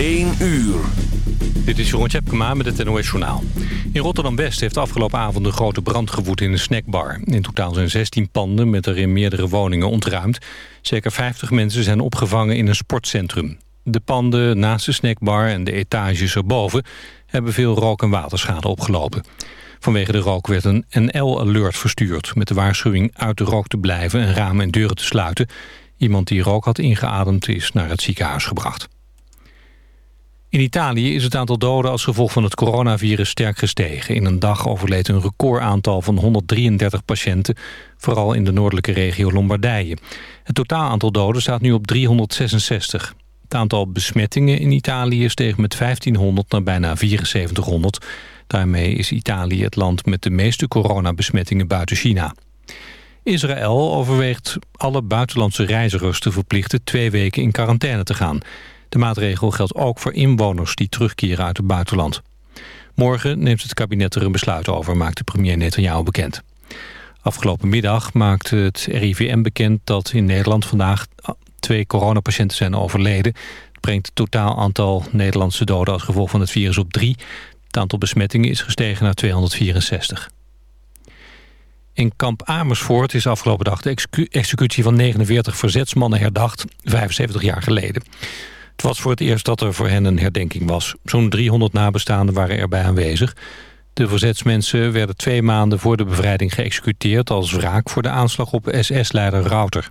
1 uur. Dit is Jeroen Tjepkema met het NOS Journaal. In Rotterdam-West heeft afgelopen avond een grote brand gewoed in een snackbar. In totaal zijn 16 panden met erin meerdere woningen ontruimd. Zeker 50 mensen zijn opgevangen in een sportcentrum. De panden naast de snackbar en de etages erboven... hebben veel rook- en waterschade opgelopen. Vanwege de rook werd een NL-alert verstuurd... met de waarschuwing uit de rook te blijven en ramen en deuren te sluiten. Iemand die rook had ingeademd is naar het ziekenhuis gebracht. In Italië is het aantal doden als gevolg van het coronavirus sterk gestegen. In een dag overleed een recordaantal van 133 patiënten, vooral in de noordelijke regio Lombardije. Het totaal aantal doden staat nu op 366. Het aantal besmettingen in Italië steeg met 1500 naar bijna 7400. Daarmee is Italië het land met de meeste coronabesmettingen buiten China. Israël overweegt alle buitenlandse reizigers te verplichten twee weken in quarantaine te gaan. De maatregel geldt ook voor inwoners die terugkeren uit het buitenland. Morgen neemt het kabinet er een besluit over, maakte premier Netanyahu bekend. Afgelopen middag maakte het RIVM bekend dat in Nederland vandaag twee coronapatiënten zijn overleden. Het brengt het totaal aantal Nederlandse doden als gevolg van het virus op drie. Het aantal besmettingen is gestegen naar 264. In kamp Amersfoort is afgelopen dag de executie van 49 verzetsmannen herdacht, 75 jaar geleden. Het was voor het eerst dat er voor hen een herdenking was. Zo'n 300 nabestaanden waren erbij aanwezig. De verzetsmensen werden twee maanden voor de bevrijding geëxecuteerd... als wraak voor de aanslag op SS-leider Rauter.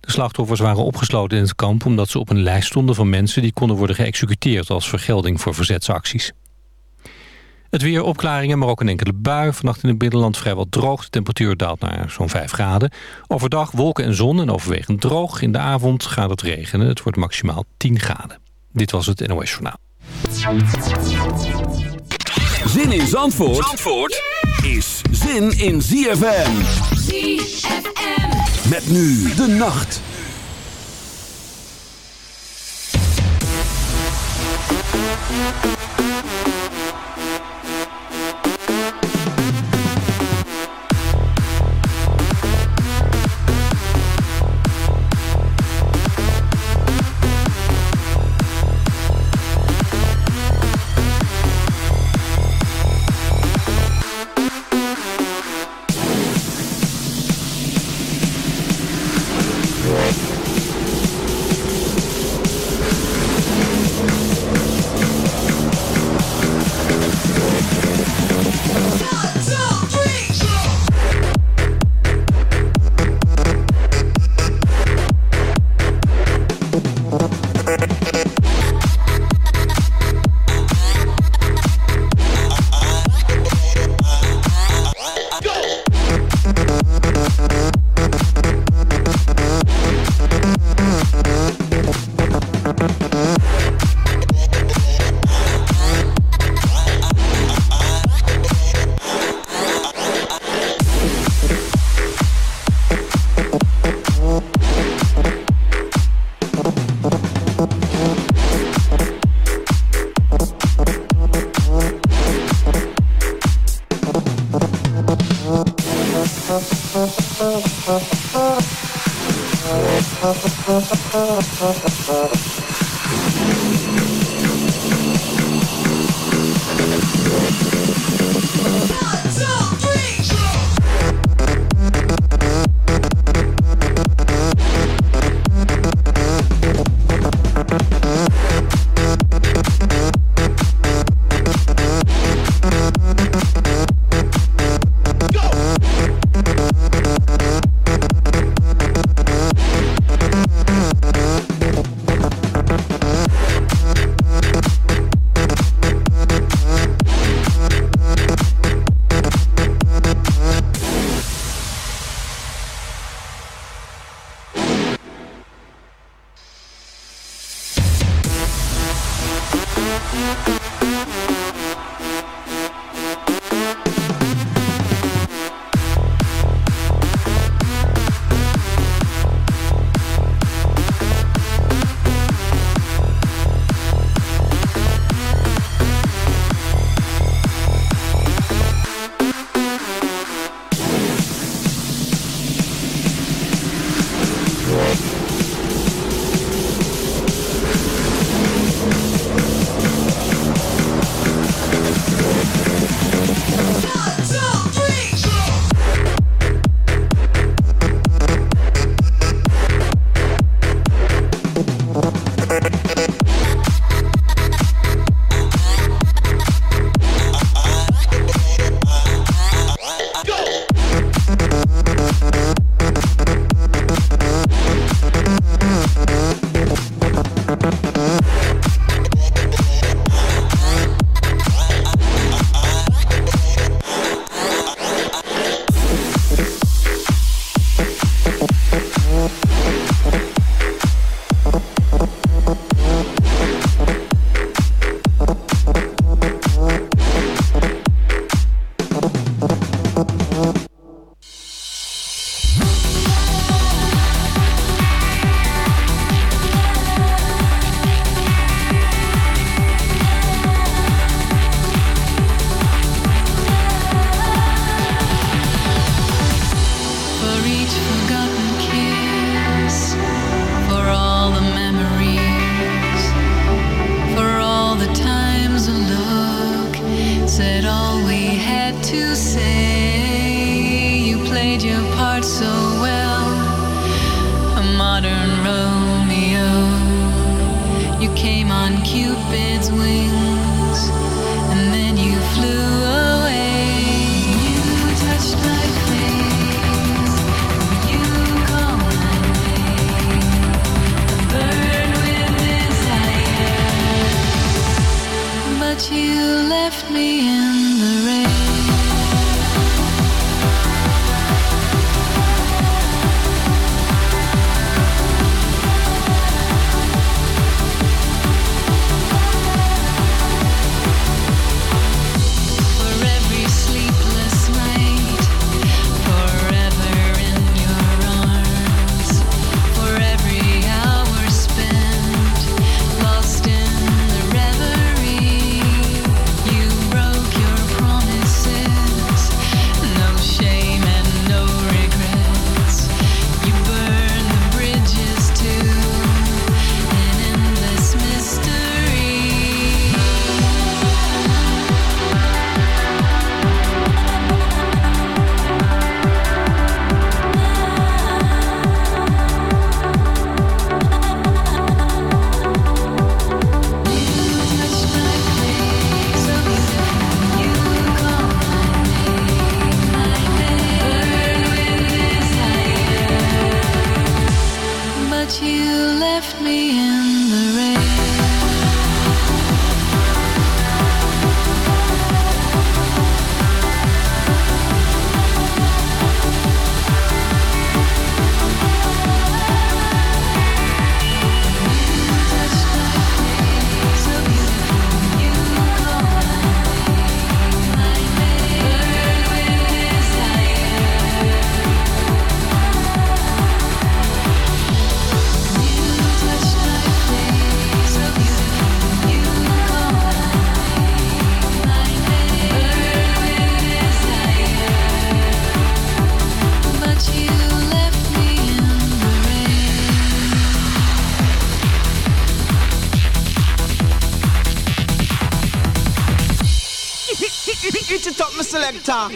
De slachtoffers waren opgesloten in het kamp omdat ze op een lijst stonden van mensen... die konden worden geëxecuteerd als vergelding voor verzetsacties. Het weer opklaringen, maar ook een enkele bui. Vannacht in het binnenland vrijwel droog. De temperatuur daalt naar zo'n 5 graden. Overdag wolken en zon en overwegend droog. In de avond gaat het regenen. Het wordt maximaal 10 graden. Dit was het NOS Journaal. Zin in Zandvoort, Zandvoort is zin in ZFM. ZFM. Met nu de nacht.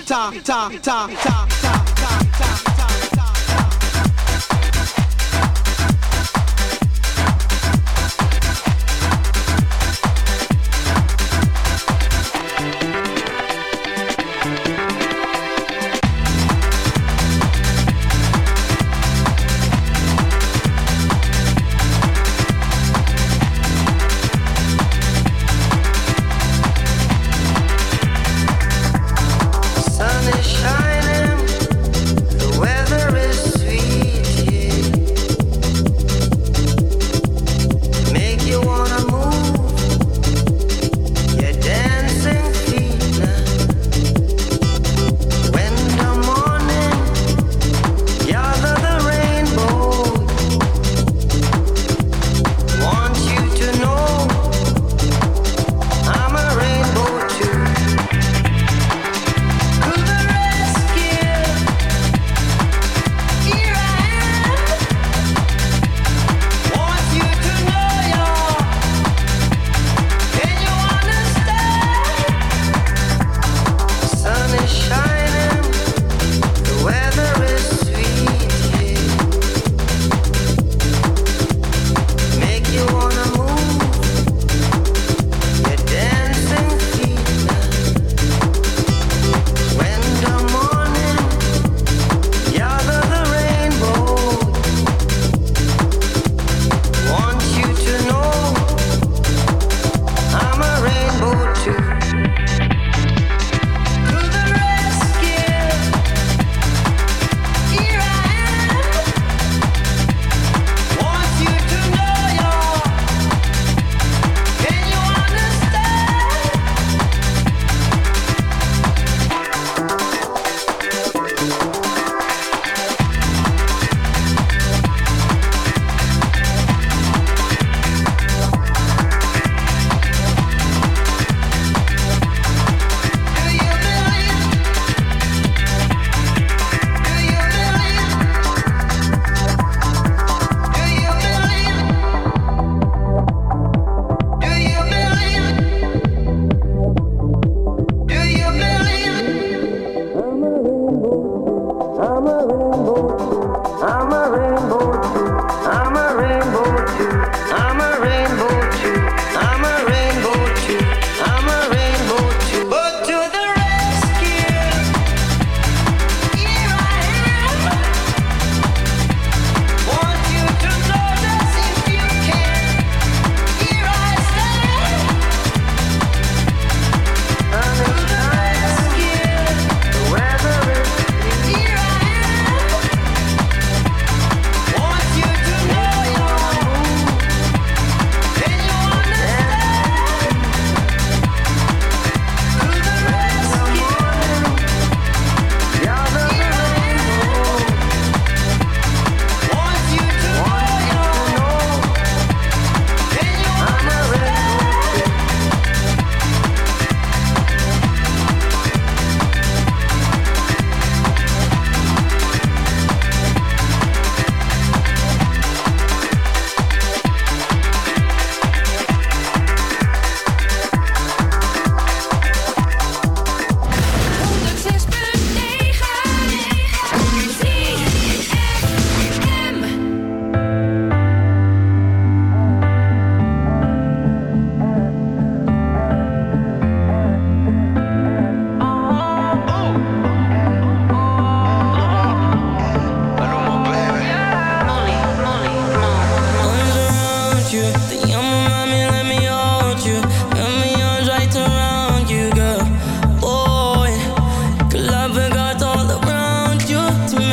炸炸炸炸。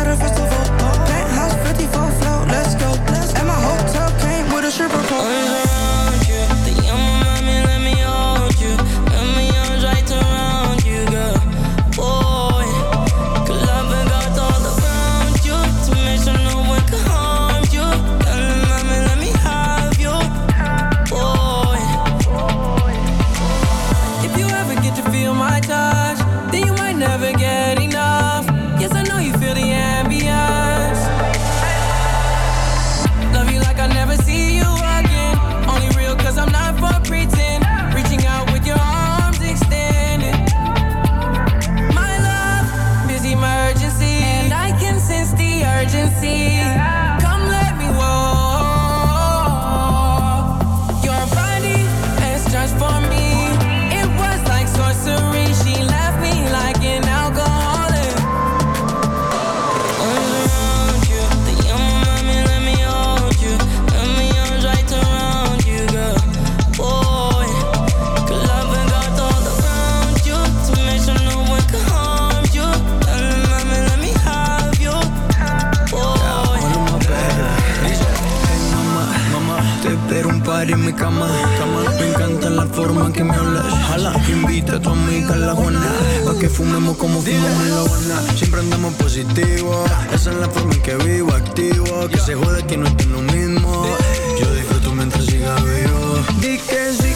at a festival. Penthouse 54 float, let's go. And my hotel came with a stripper pole. que me hablas. Jala, invita a tu amiga a la Juana. Pa' que fumemos como fumamos en la Habana. Siempre andamos positivo. Esa es la forma en que vivo, activo. Que se jode que no estoy lo mismo. Yo disfruto mientras siga vivo. Di que sí.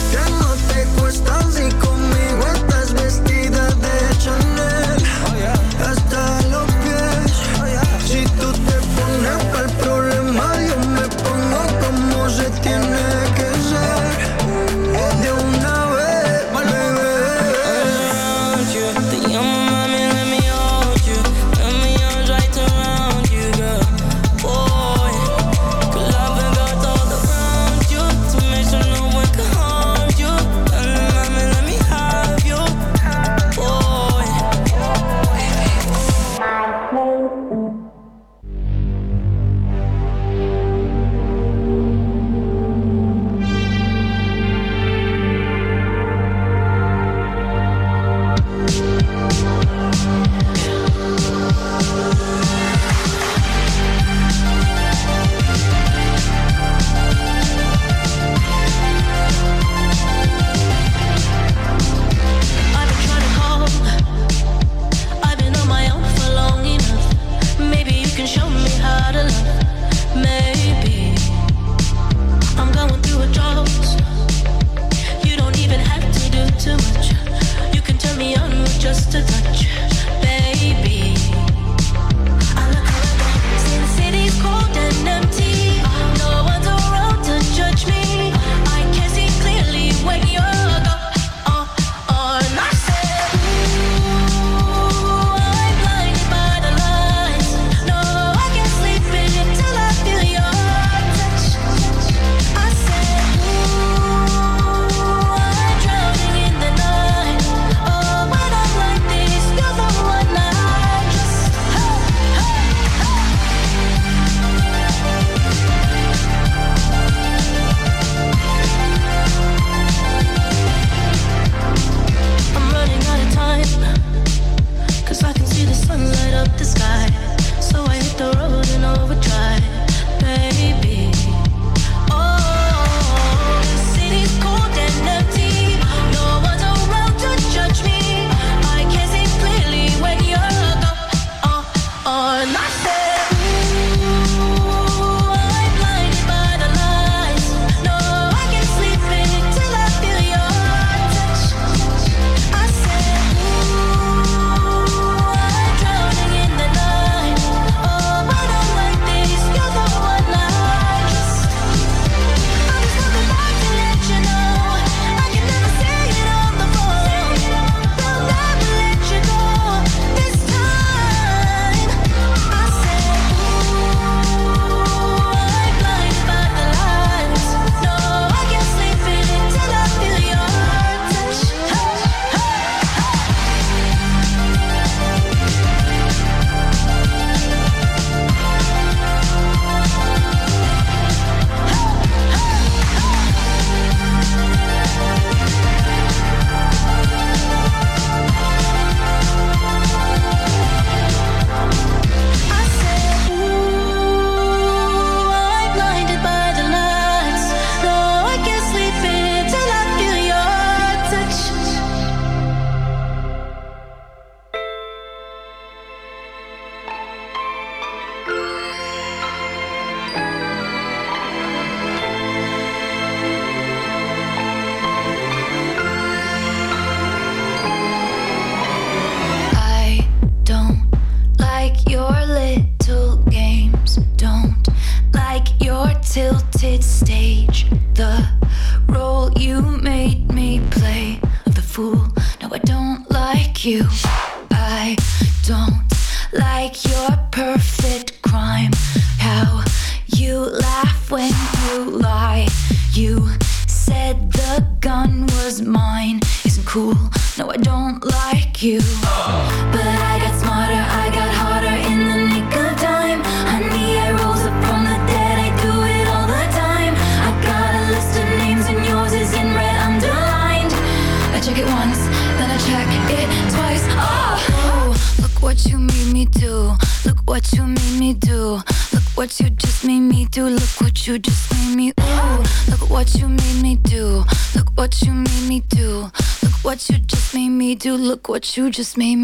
you just made me.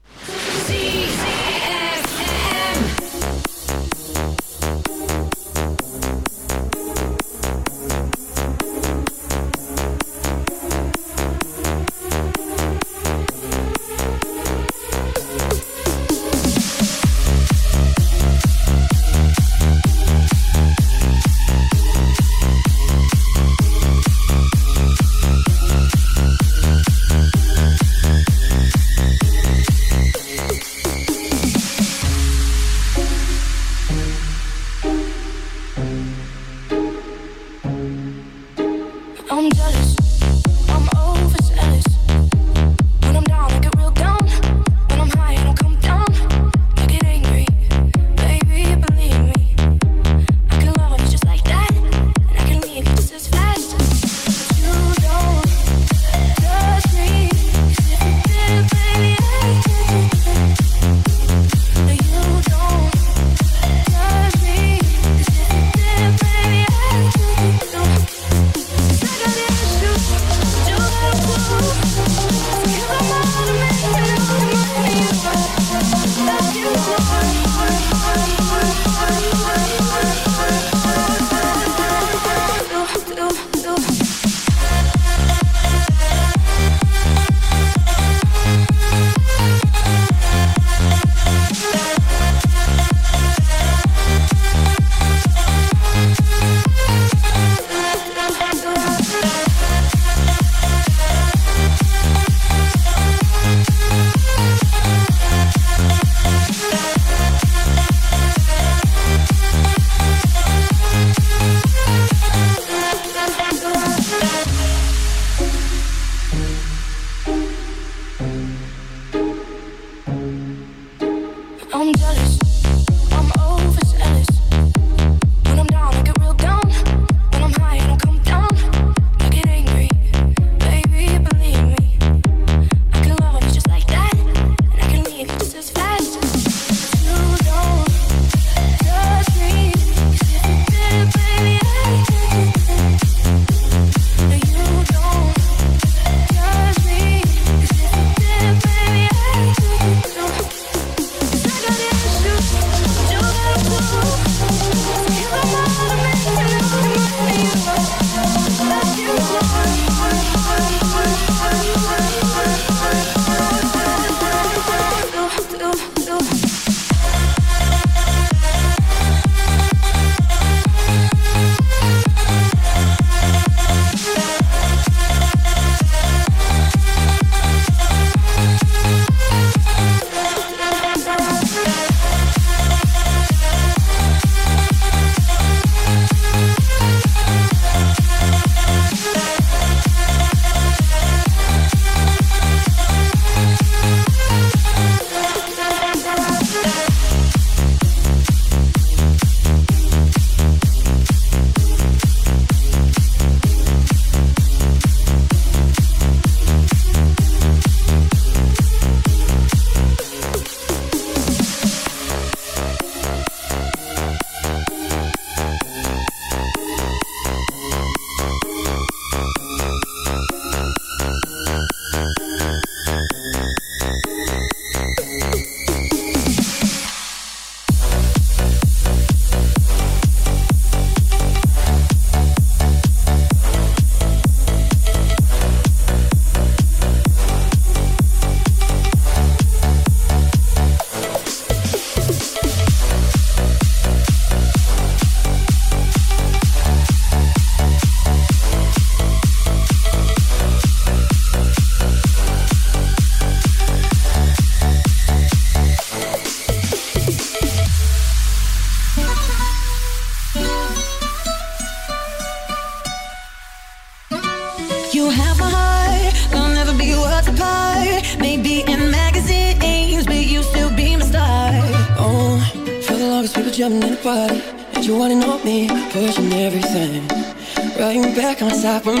cause I've been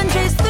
chase through.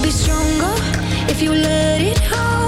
I'll be stronger if you let it go.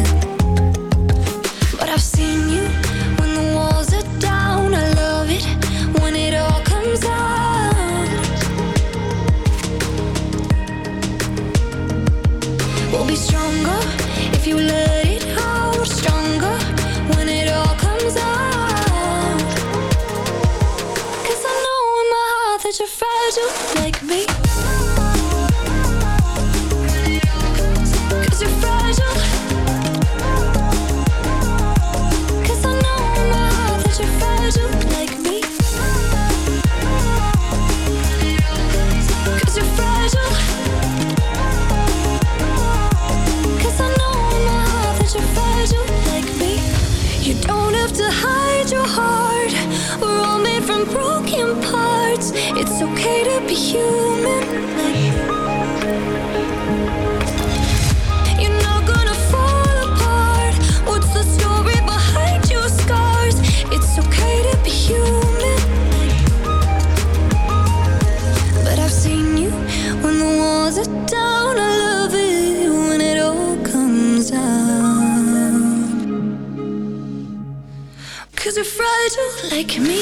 like me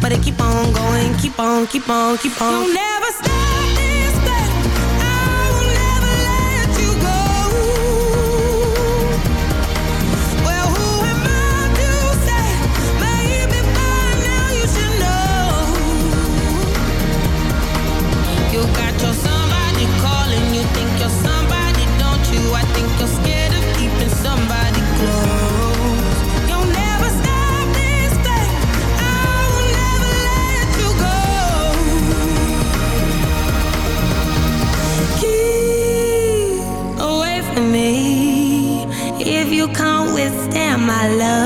but it keep on going, keep on, keep on, keep on. you never love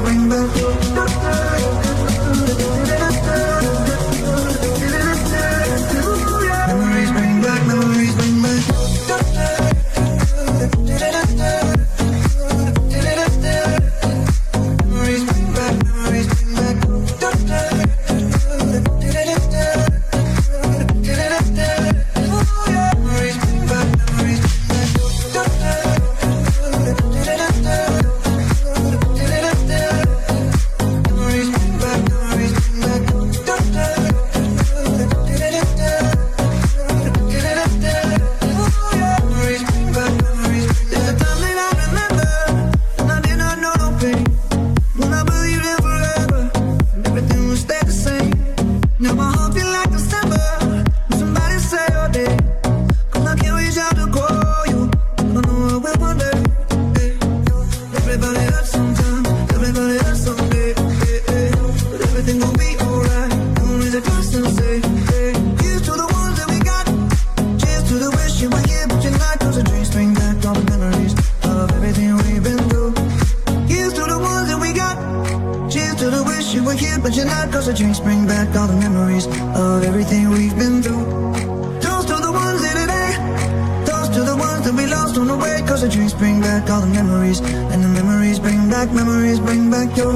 the drinks bring back all the memories And the memories bring back, memories bring back your,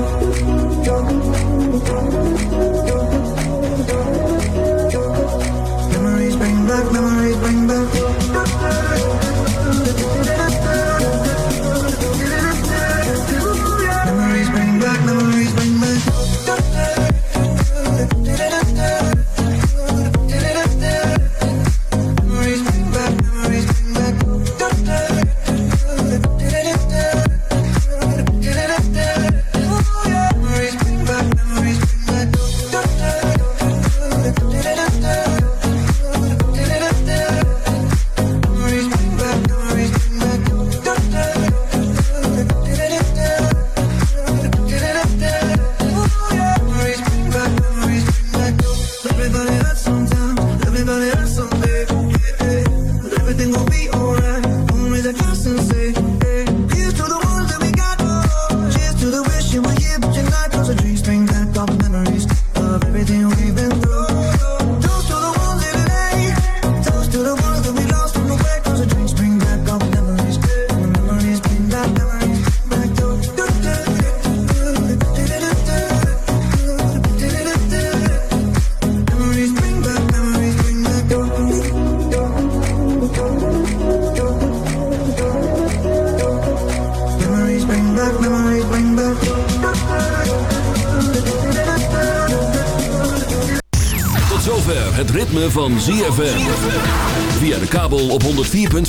your, your Memories bring back, memories bring back your